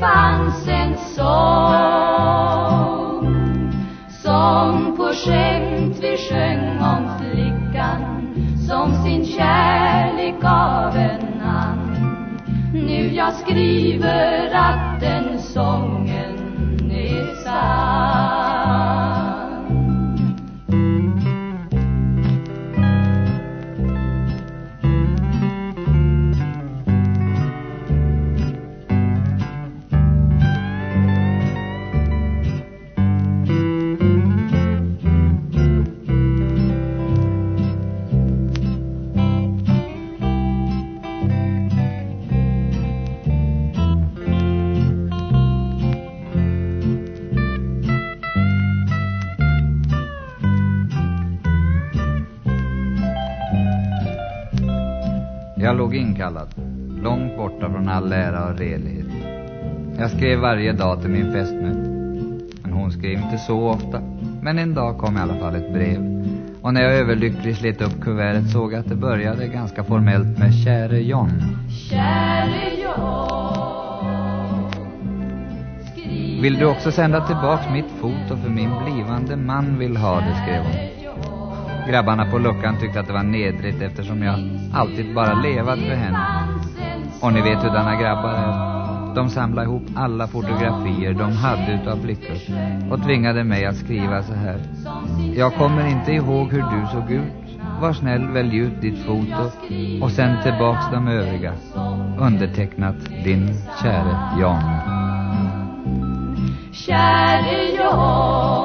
fanns en sång som på skämt vi sjöng om flickan som sin kärlek gav en an. Nu jag skriver att den sången Jag låg inkallad, långt borta från all ära och redlighet. Jag skrev varje dag till min fästmö. Men hon skrev inte så ofta. Men en dag kom i alla fall ett brev. Och när jag överlyckligt slet upp kuvertet såg jag att det började ganska formellt med Käre John. Käre John Vill du också sända tillbaks mitt foto för min blivande man vill ha det, skrev hon. Grabbarna på luckan tyckte att det var nedrigt eftersom jag alltid bara levat för henne. Och ni vet hur denna grabbar är. De samlade ihop alla fotografier de hade utav flickor och tvingade mig att skriva så här. Jag kommer inte ihåg hur du såg ut. Var snäll, välj ut ditt foto och sänd tillbaks de övriga. Undertecknat din käre Jan. Käre Jan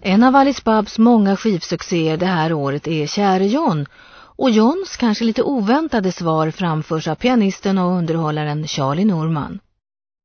En av Alice Babs många skivsuccéer det här året är Käre John och Johns kanske lite oväntade svar framförs av pianisten och underhållaren Charlie Norman.